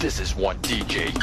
This is one DJ.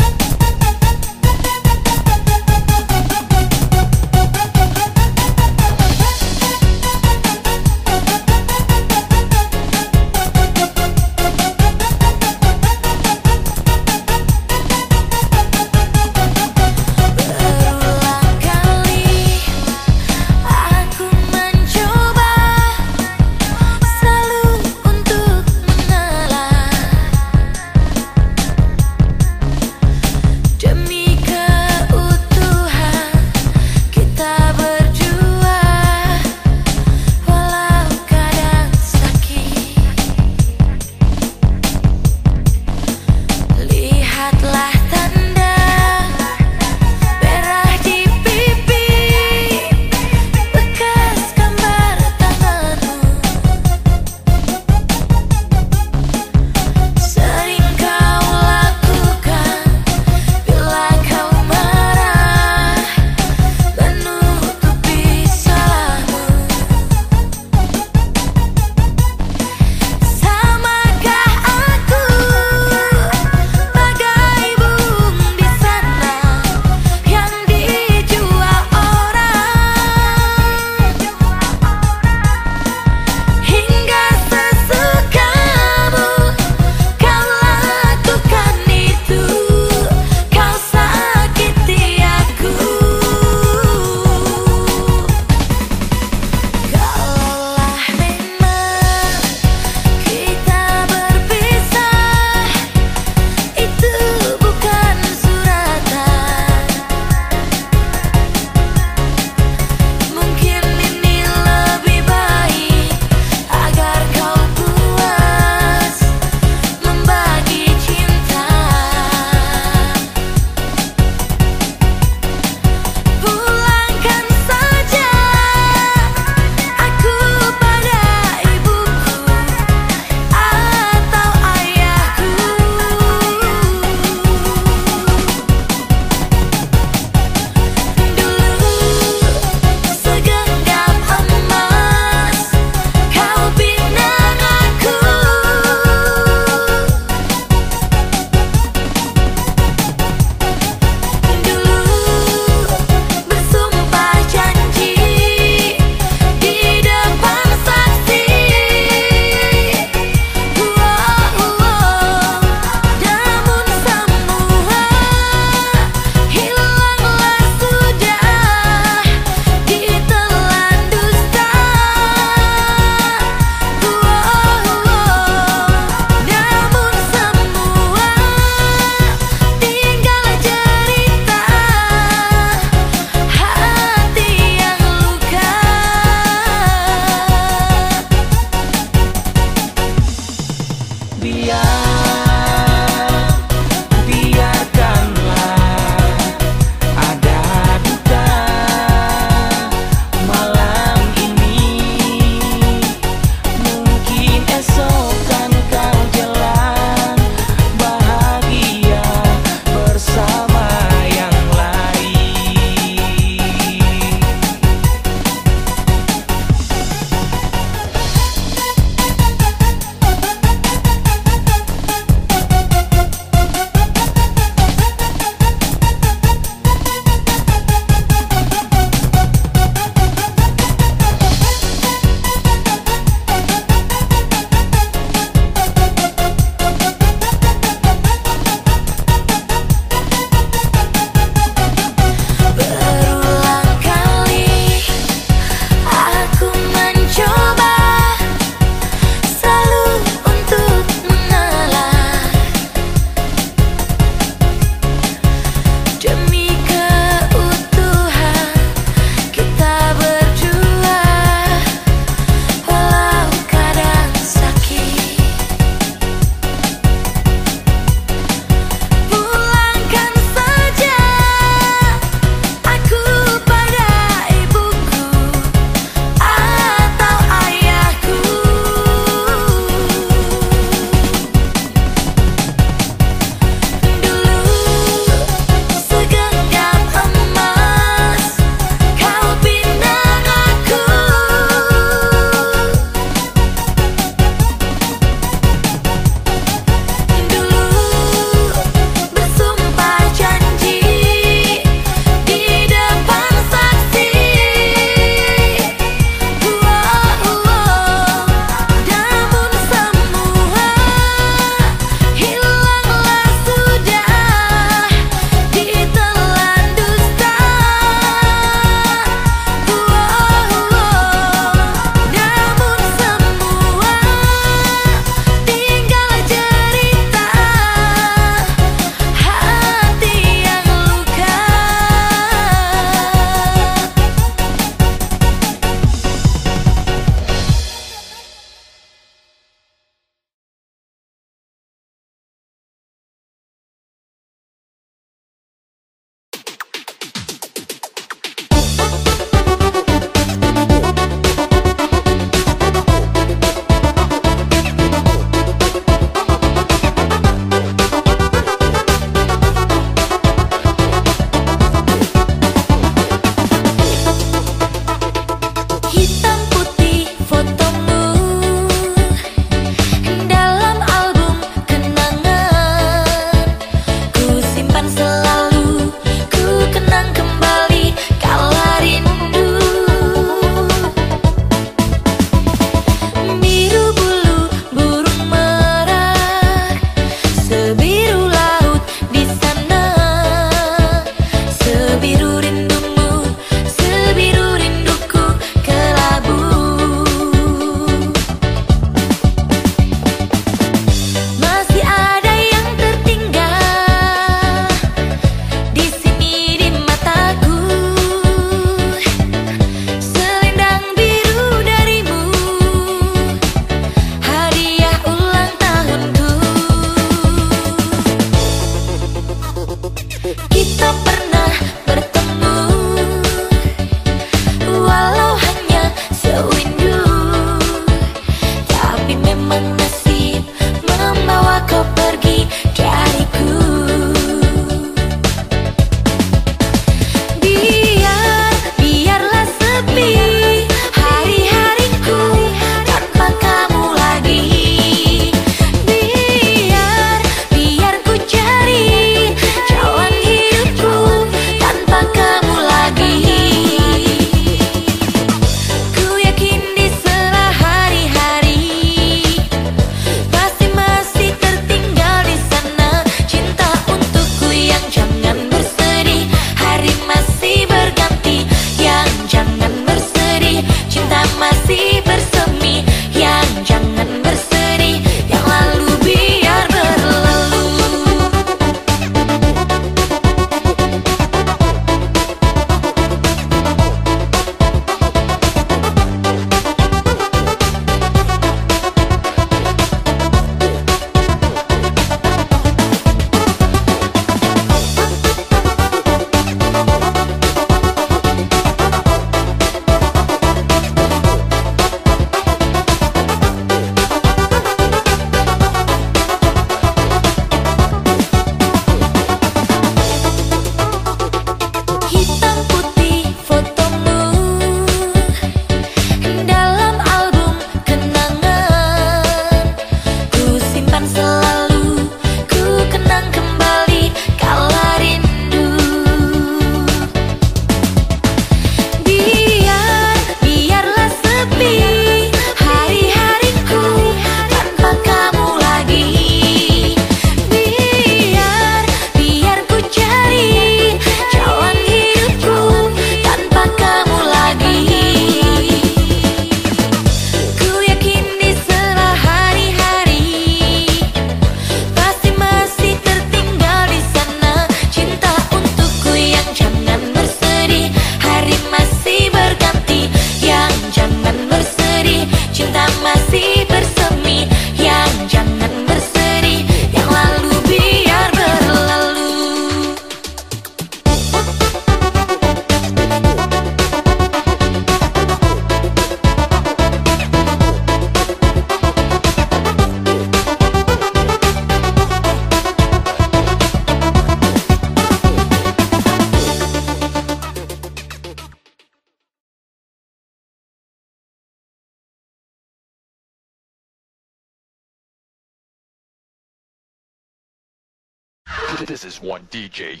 This is one DJ.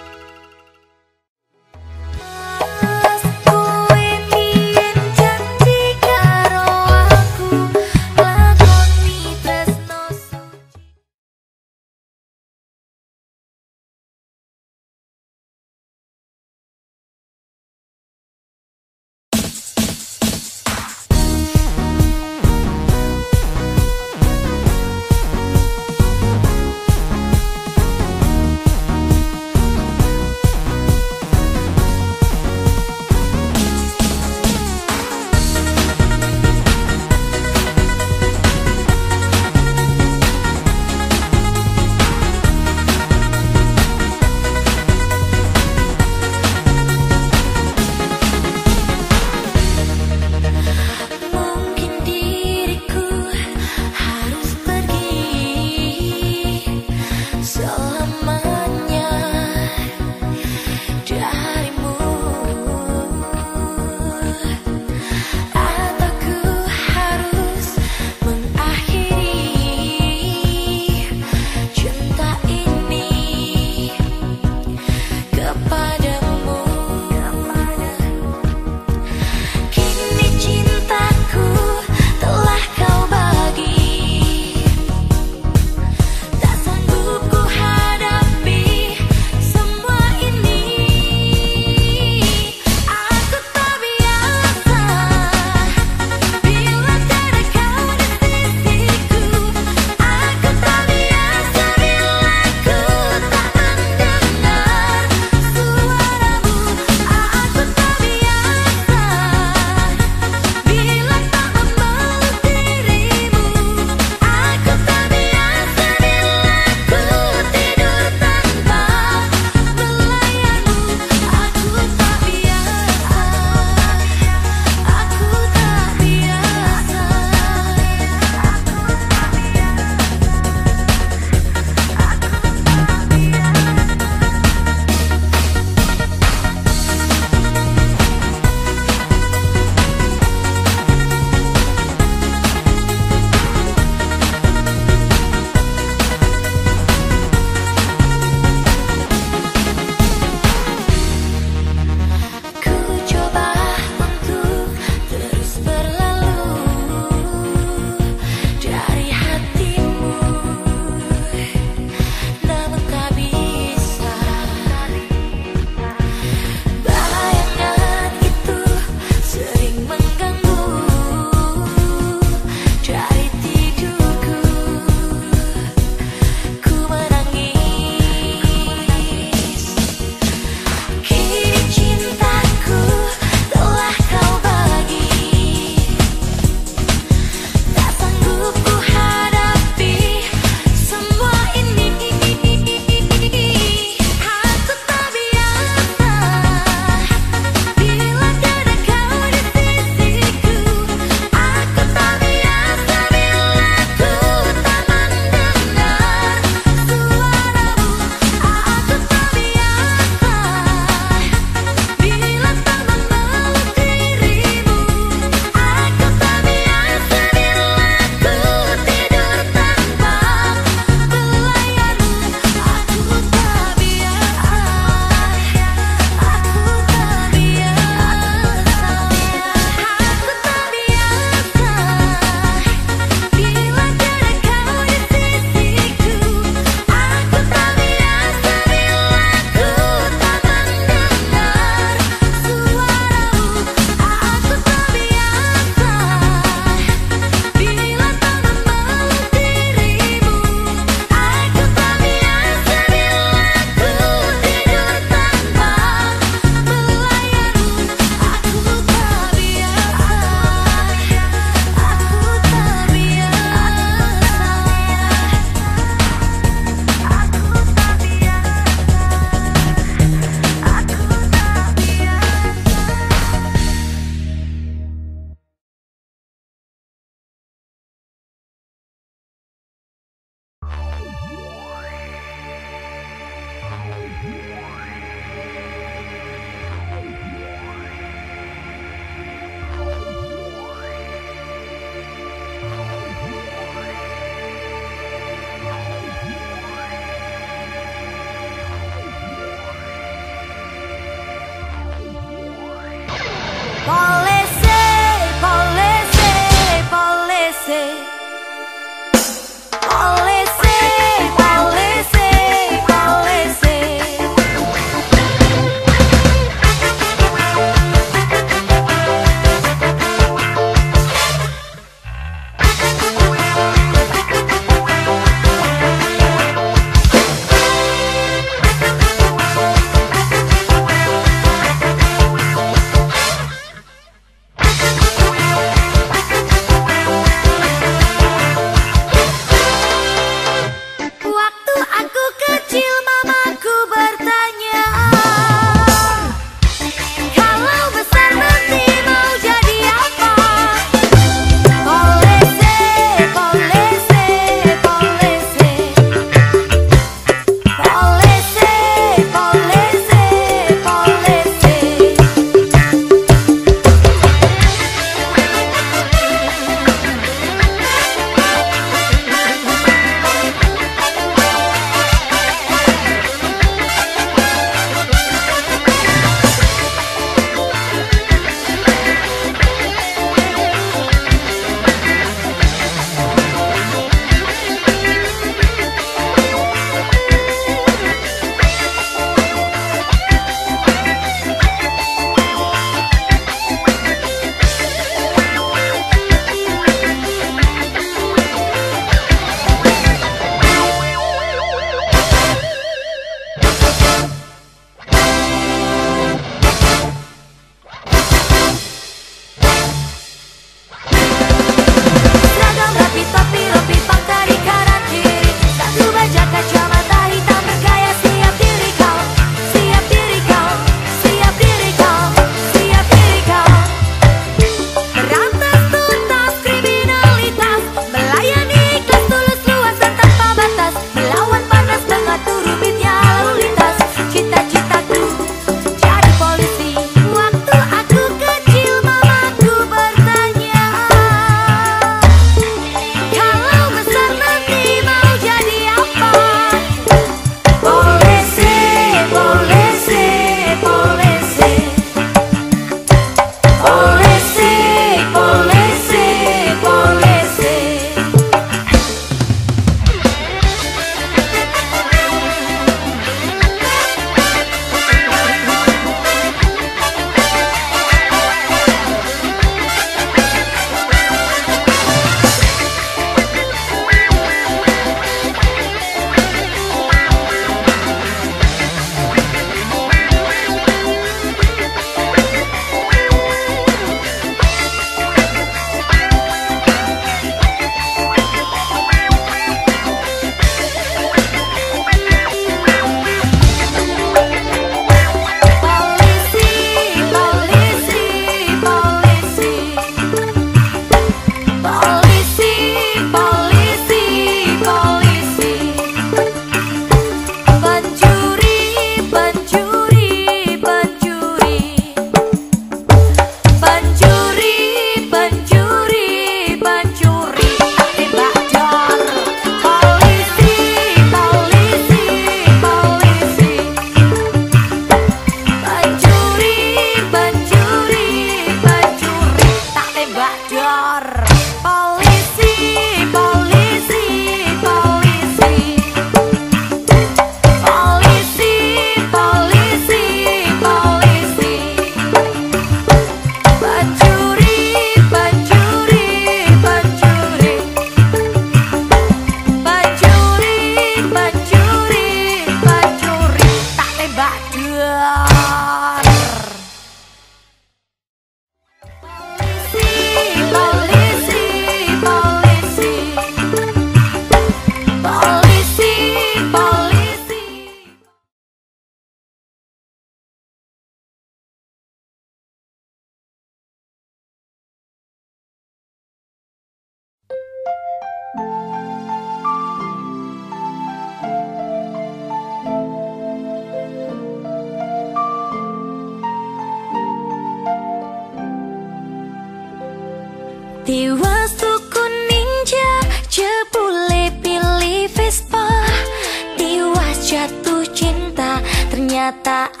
また。